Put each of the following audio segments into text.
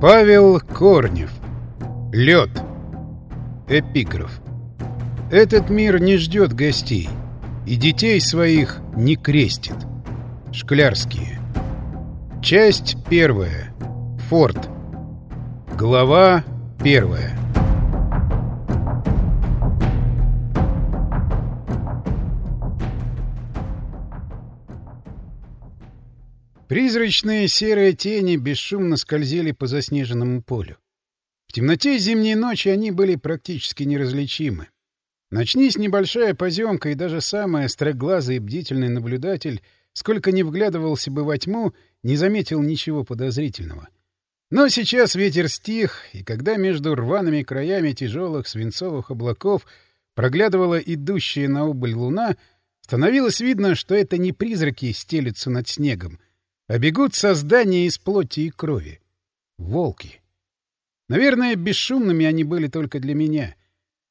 Павел Корнев. Лед. Эпиграф. Этот мир не ждет гостей, и детей своих не крестит. Шклярские. Часть первая. Форт. Глава первая. Призрачные серые тени бесшумно скользили по заснеженному полю. В темноте зимней ночи они были практически неразличимы. Начнись небольшая поземка, и даже самый остроглазый и бдительный наблюдатель, сколько ни вглядывался бы во тьму, не заметил ничего подозрительного. Но сейчас ветер стих, и когда между рваными краями тяжелых свинцовых облаков проглядывала идущая на убыль луна, становилось видно, что это не призраки стелются над снегом — а бегут создания из плоти и крови. Волки. Наверное, бесшумными они были только для меня.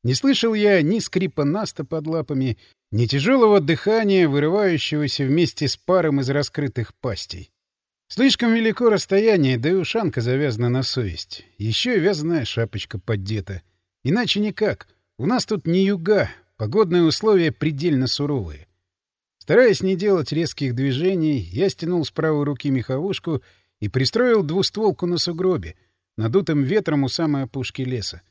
Не слышал я ни скрипа наста под лапами, ни тяжелого дыхания, вырывающегося вместе с паром из раскрытых пастей. Слишком велико расстояние, да и ушанка завязана на совесть. Еще вязаная шапочка поддета. Иначе никак. У нас тут не юга, погодные условия предельно суровые. Стараясь не делать резких движений, я стянул с правой руки меховушку и пристроил двустволку на сугробе, надутым ветром у самой опушки леса.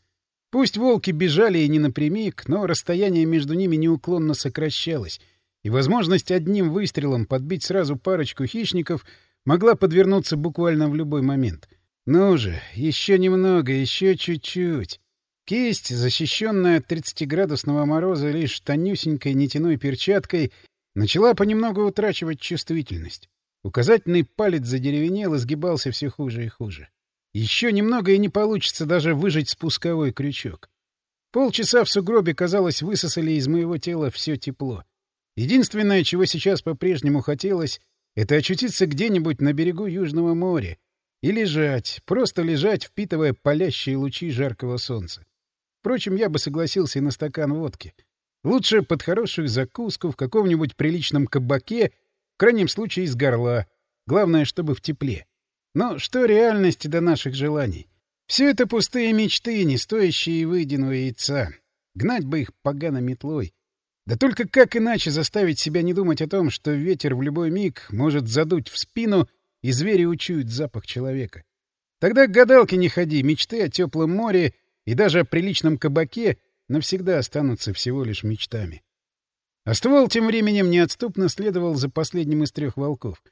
Пусть волки бежали и не напрямик, но расстояние между ними неуклонно сокращалось, и возможность одним выстрелом подбить сразу парочку хищников могла подвернуться буквально в любой момент. Ну же, еще немного, еще чуть-чуть. Кисть, защищенная от 30-градусного мороза лишь тонюсенькой нитяной перчаткой, Начала понемногу утрачивать чувствительность. Указательный палец задеревенел и сгибался все хуже и хуже. Еще немного и не получится даже выжать спусковой крючок. Полчаса в сугробе, казалось, высосали из моего тела все тепло. Единственное, чего сейчас по-прежнему хотелось, это очутиться где-нибудь на берегу Южного моря и лежать, просто лежать, впитывая палящие лучи жаркого солнца. Впрочем, я бы согласился и на стакан водки — Лучше под хорошую закуску в каком-нибудь приличном кабаке, в крайнем случае из горла. Главное, чтобы в тепле. Но что реальности до наших желаний? Все это пустые мечты, не стоящие выеденного яйца. Гнать бы их погано метлой. Да только как иначе заставить себя не думать о том, что ветер в любой миг может задуть в спину, и звери учуют запах человека? Тогда к гадалке не ходи, мечты о теплом море и даже о приличном кабаке навсегда останутся всего лишь мечтами. А ствол тем временем неотступно следовал за последним из трех волков.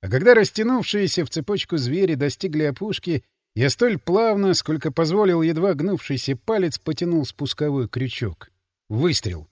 А когда растянувшиеся в цепочку звери достигли опушки, я столь плавно, сколько позволил едва гнувшийся палец, потянул спусковой крючок. Выстрел.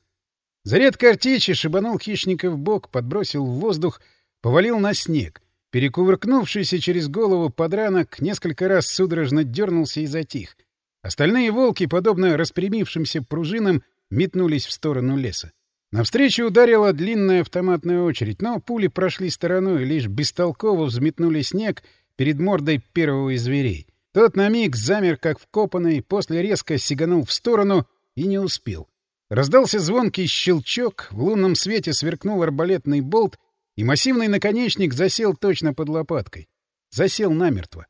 Заряд картечи шибанул хищника в бок, подбросил в воздух, повалил на снег. Перекувыркнувшийся через голову подранок несколько раз судорожно дернулся и затих — Остальные волки, подобно распрямившимся пружинам, метнулись в сторону леса. Навстречу ударила длинная автоматная очередь, но пули прошли стороной лишь бестолково взметнули снег перед мордой первого из зверей. Тот на миг замер, как вкопанный, после резко сиганул в сторону и не успел. Раздался звонкий щелчок, в лунном свете сверкнул арбалетный болт, и массивный наконечник засел точно под лопаткой. Засел намертво.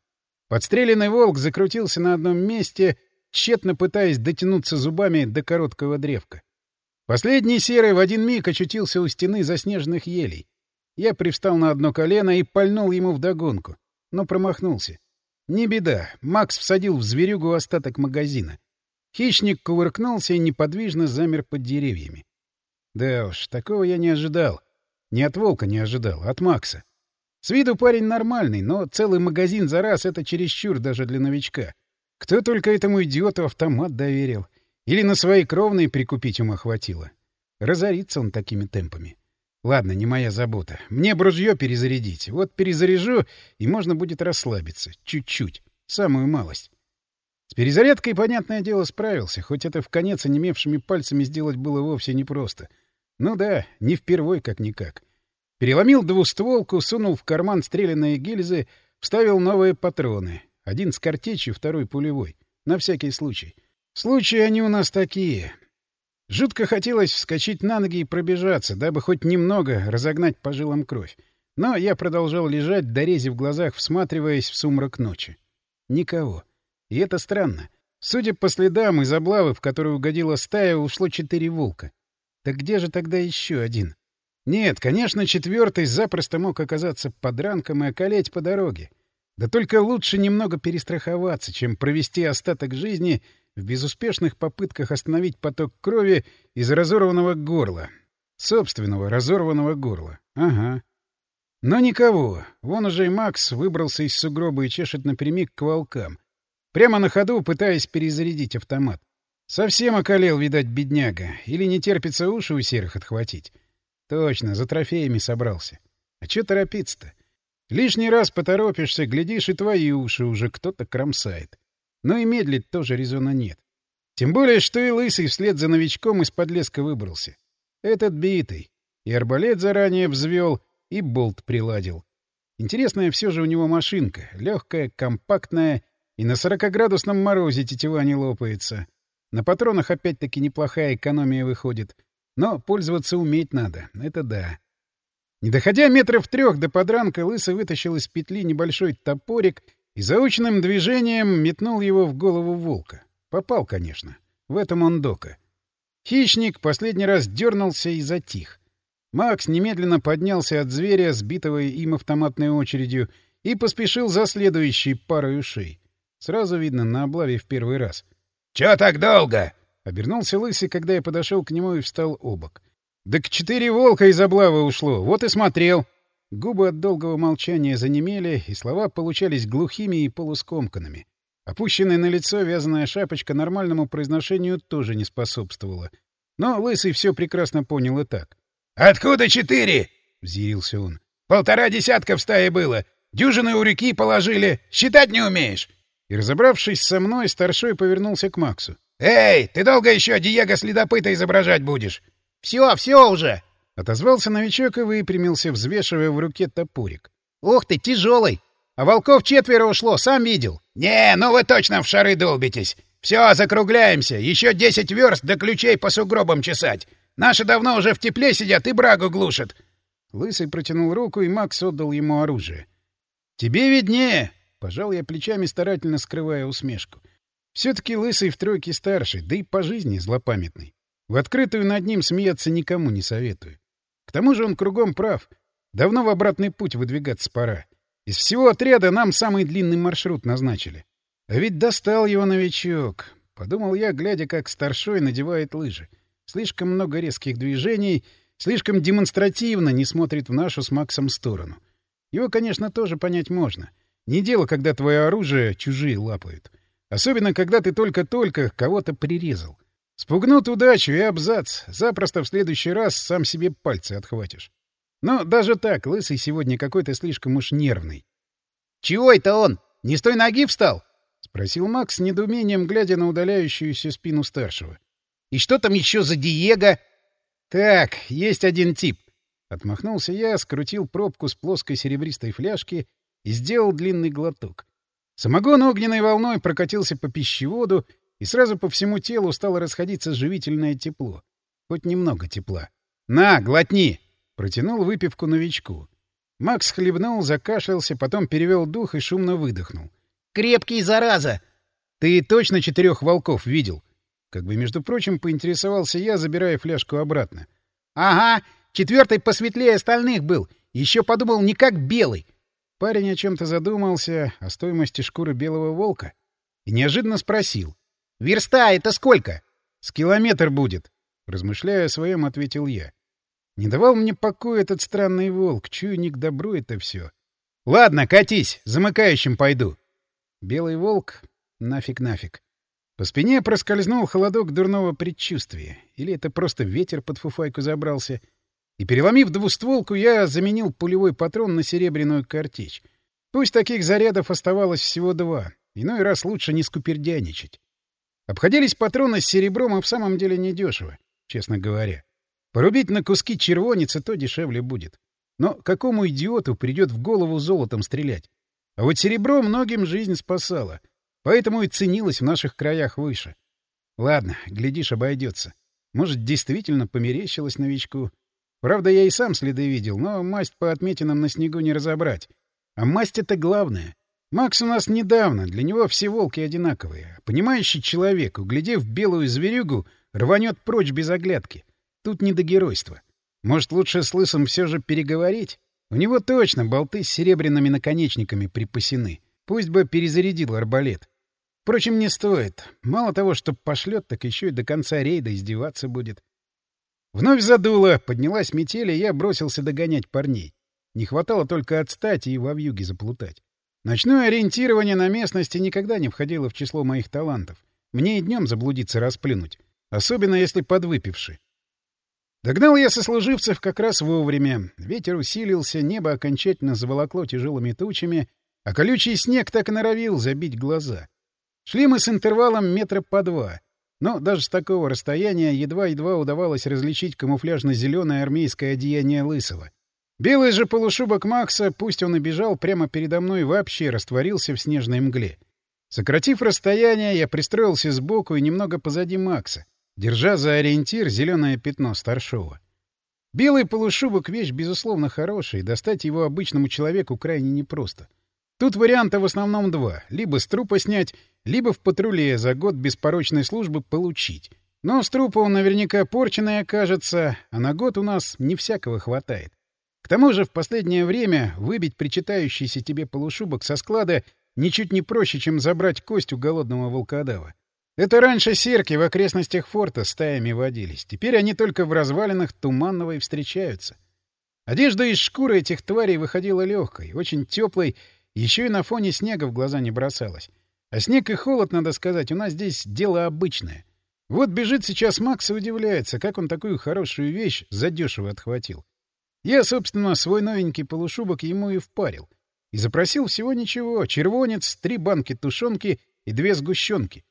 Подстреленный волк закрутился на одном месте, тщетно пытаясь дотянуться зубами до короткого древка. Последний серый в один миг очутился у стены заснеженных елей. Я привстал на одно колено и пальнул ему вдогонку, но промахнулся. Не беда, Макс всадил в зверюгу остаток магазина. Хищник кувыркнулся и неподвижно замер под деревьями. Да уж, такого я не ожидал. Не от волка не ожидал, а от Макса. С виду парень нормальный, но целый магазин за раз — это чересчур даже для новичка. Кто только этому идиоту автомат доверил? Или на свои кровные прикупить ума хватило? Разорится он такими темпами. Ладно, не моя забота. Мне бружье перезарядить. Вот перезаряжу, и можно будет расслабиться. Чуть-чуть. Самую малость. С перезарядкой, понятное дело, справился, хоть это в конец онемевшими пальцами сделать было вовсе непросто. Ну да, не впервой как-никак. Переломил двустволку, сунул в карман стрелянные гильзы, вставил новые патроны. Один с картечью, второй пулевой. На всякий случай. Случаи они у нас такие. Жутко хотелось вскочить на ноги и пробежаться, дабы хоть немного разогнать по жилам кровь. Но я продолжал лежать, дорезив глазах, всматриваясь в сумрак ночи. Никого. И это странно. Судя по следам из облавы, в которую угодила стая, ушло четыре волка. Так где же тогда еще один? Нет, конечно, четвертый запросто мог оказаться подранком и околеть по дороге. Да только лучше немного перестраховаться, чем провести остаток жизни в безуспешных попытках остановить поток крови из разорванного горла. Собственного разорванного горла. Ага. Но никого. Вон уже и Макс выбрался из сугроба и чешет напрямик к волкам. Прямо на ходу, пытаясь перезарядить автомат. Совсем околел, видать, бедняга. Или не терпится уши у серых отхватить. Точно, за трофеями собрался. А чё торопиться-то? Лишний раз поторопишься, глядишь, и твои уши уже кто-то кромсает. Но и медлить тоже резона нет. Тем более, что и Лысый вслед за новичком из-под леска выбрался. Этот битый. И арбалет заранее взвел, и болт приладил. Интересная все же у него машинка. Легкая, компактная — и на сорокоградусном морозе тетива не лопается. На патронах опять-таки неплохая экономия выходит. Но пользоваться уметь надо, это да. Не доходя метров трех до подранка, Лысый вытащил из петли небольшой топорик и заученным движением метнул его в голову волка. Попал, конечно. В этом он дока. Хищник последний раз дернулся и затих. Макс немедленно поднялся от зверя, сбитого им автоматной очередью, и поспешил за следующей парой ушей. Сразу видно, на облаве в первый раз. — Чё так долго? — обернулся Лысый, когда я подошел к нему и встал обок. — Да к четыре волка из облавы ушло, вот и смотрел. Губы от долгого молчания занемели, и слова получались глухими и полускомканными. Опущенная на лицо вязаная шапочка нормальному произношению тоже не способствовала. Но Лысый все прекрасно понял и так. — Откуда четыре? — взъярился он. — Полтора десятка в стае было. Дюжины у реки положили. Считать не умеешь. И, разобравшись со мной, старшой повернулся к Максу. «Эй, ты долго еще Диего следопыта изображать будешь?» «Все, все уже!» — отозвался новичок и выпрямился, взвешивая в руке топорик. «Ух ты, тяжелый! А волков четверо ушло, сам видел!» «Не, ну вы точно в шары долбитесь! Все, закругляемся! Еще десять верст до ключей по сугробам чесать! Наши давно уже в тепле сидят и брагу глушат!» Лысый протянул руку, и Макс отдал ему оружие. «Тебе виднее!» Пожал я плечами, старательно скрывая усмешку. Все-таки лысый в тройке старший, да и по жизни злопамятный. В открытую над ним смеяться никому не советую. К тому же он кругом прав. Давно в обратный путь выдвигаться пора. Из всего отряда нам самый длинный маршрут назначили. А ведь достал его новичок. Подумал я, глядя, как старшой надевает лыжи. Слишком много резких движений, слишком демонстративно не смотрит в нашу с Максом сторону. Его, конечно, тоже понять можно — не дело, когда твое оружие чужие лапают. Особенно, когда ты только-только кого-то прирезал. Спугнут удачу и абзац. Запросто в следующий раз сам себе пальцы отхватишь. Но даже так, Лысый сегодня какой-то слишком уж нервный. — Чего это он? Не с той ноги встал? — спросил Макс с недоумением, глядя на удаляющуюся спину старшего. — И что там еще за Диего? — Так, есть один тип. Отмахнулся я, скрутил пробку с плоской серебристой фляжки и сделал длинный глоток. Самогон огненной волной прокатился по пищеводу, и сразу по всему телу стало расходиться живительное тепло. Хоть немного тепла. «На, глотни!» — протянул выпивку новичку. Макс хлебнул, закашлялся, потом перевел дух и шумно выдохнул. «Крепкий, зараза!» «Ты точно четырех волков видел?» Как бы, между прочим, поинтересовался я, забирая фляжку обратно. «Ага, четвертый посветлее остальных был. Еще подумал, не как белый. Парень о чем-то задумался, о стоимости шкуры белого волка, и неожиданно спросил. — Верста это сколько? — С километр будет. Размышляя о своем, ответил я. Не давал мне покоя этот странный волк, чую не к добру это все. — Ладно, катись, замыкающим пойду. Белый волк? Нафиг-нафиг. По спине проскользнул холодок дурного предчувствия. Или это просто ветер под фуфайку забрался — и, переломив двустволку, я заменил пулевой патрон на серебряную картечь. Пусть таких зарядов оставалось всего два. Иной раз лучше не скупердяничать. Обходились патроны с серебром и в самом деле недешево, честно говоря. Порубить на куски червонец то дешевле будет. Но какому идиоту придет в голову золотом стрелять? А вот серебро многим жизнь спасало, поэтому и ценилось в наших краях выше. Ладно, глядишь, обойдется. Может, действительно померещилось новичку. Правда, я и сам следы видел, но масть по отметинам на снегу не разобрать. А масть — это главное. Макс у нас недавно, для него все волки одинаковые. Понимающий человек, углядев белую зверюгу, рванет прочь без оглядки. Тут не до геройства. Может, лучше с Лысым все же переговорить? У него точно болты с серебряными наконечниками припасены. Пусть бы перезарядил арбалет. Впрочем, не стоит. Мало того, что пошлет, так еще и до конца рейда издеваться будет. Вновь задуло, поднялась метель, и я бросился догонять парней. Не хватало только отстать и во вьюге заплутать. Ночное ориентирование на местности никогда не входило в число моих талантов. Мне и днем заблудиться расплюнуть. Особенно если подвыпивший. Догнал я сослуживцев как раз вовремя. Ветер усилился, небо окончательно заволокло тяжелыми тучами, а колючий снег так и норовил забить глаза. Шли мы с интервалом метра по два. Но даже с такого расстояния едва-едва удавалось различить камуфляжно-зеленое армейское одеяние Лысого. Белый же полушубок Макса, пусть он и бежал прямо передо мной, вообще растворился в снежной мгле. Сократив расстояние, я пристроился сбоку и немного позади Макса, держа за ориентир зеленое пятно старшего. Белый полушубок — вещь, безусловно, хорошая, и достать его обычному человеку крайне непросто. Тут варианта в основном два — либо с трупа снять, либо в патруле за год беспорочной службы получить. Но с трупа он наверняка порченный окажется, а на год у нас не всякого хватает. К тому же в последнее время выбить причитающийся тебе полушубок со склада ничуть не проще, чем забрать кость у голодного волкодава. Это раньше серки в окрестностях форта стаями водились. Теперь они только в развалинах Туманного и встречаются. Одежда из шкуры этих тварей выходила легкой, очень теплой, еще и на фоне снега в глаза не бросалась. А снег и холод, надо сказать, у нас здесь дело обычное. Вот бежит сейчас Макс и удивляется, как он такую хорошую вещь задешево отхватил. Я, собственно, свой новенький полушубок ему и впарил. И запросил всего ничего — червонец, три банки тушенки и две сгущенки.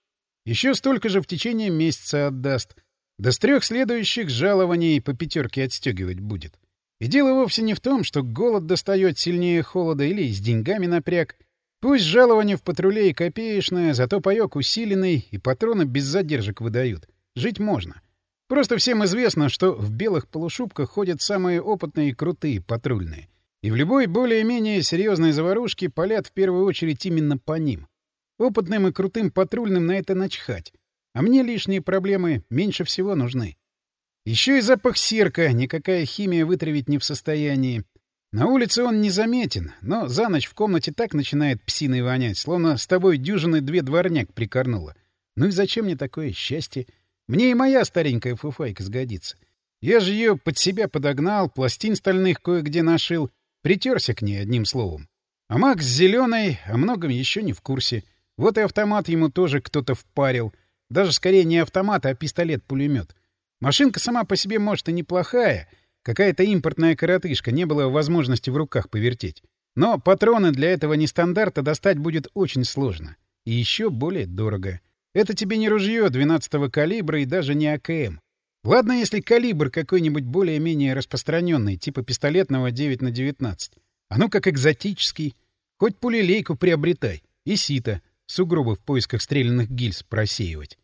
Еще столько же в течение месяца отдаст. До с трех следующих жалований по пятерке отстегивать будет. И дело вовсе не в том, что голод достает сильнее холода или с деньгами напряг. Пусть жалование в патруле и копеечное, зато паёк усиленный, и патроны без задержек выдают. Жить можно. Просто всем известно, что в белых полушубках ходят самые опытные и крутые патрульные. И в любой более-менее серьезной заварушке палят в первую очередь именно по ним. Опытным и крутым патрульным на это начхать. А мне лишние проблемы меньше всего нужны. Еще и запах серка никакая химия вытравить не в состоянии. На улице он незаметен, но за ночь в комнате так начинает псиной вонять, словно с тобой дюжины две дворняк прикорнула. Ну и зачем мне такое счастье? Мне и моя старенькая фуфайка сгодится. Я же ее под себя подогнал, пластин стальных кое-где нашил, притерся к ней одним словом. А Макс зеленый о многом еще не в курсе. Вот и автомат ему тоже кто-то впарил. Даже скорее не автомат, а пистолет-пулемет. Машинка сама по себе, может, и неплохая. Какая-то импортная коротышка, не было возможности в руках повертеть. Но патроны для этого нестандарта достать будет очень сложно. И еще более дорого. Это тебе не ружье 12-го калибра и даже не АКМ. Ладно, если калибр какой-нибудь более-менее распространенный, типа пистолетного 9 на 19. А ну как экзотический. Хоть пулелейку приобретай. И сито. Сугробы в поисках стрелянных гильз просеивать.